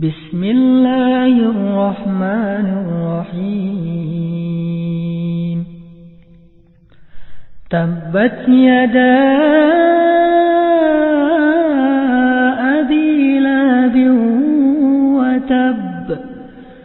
بسم الله الرحمن الرحيم. تبت يدا أبي لاب وتب